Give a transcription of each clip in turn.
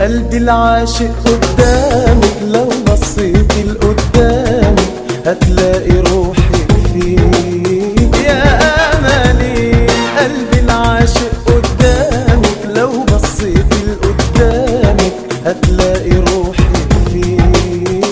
قلبي العاشق قدامك لو بصيت لقدامك هتلاقي روحي فيك. يا أملي قلبي العاشق قدامك لو بصيت لقدامك هتلاقي روحي فيك.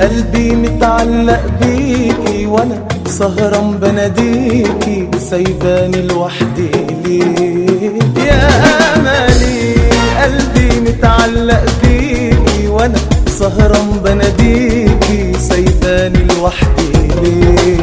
قلبي متعلق بيكي وأنا سهران بناديكي سايباني لوحدي ليه يا أملي قلبي متعلق بيكي وأنا سهران بناديكي سايباني لوحدي ليه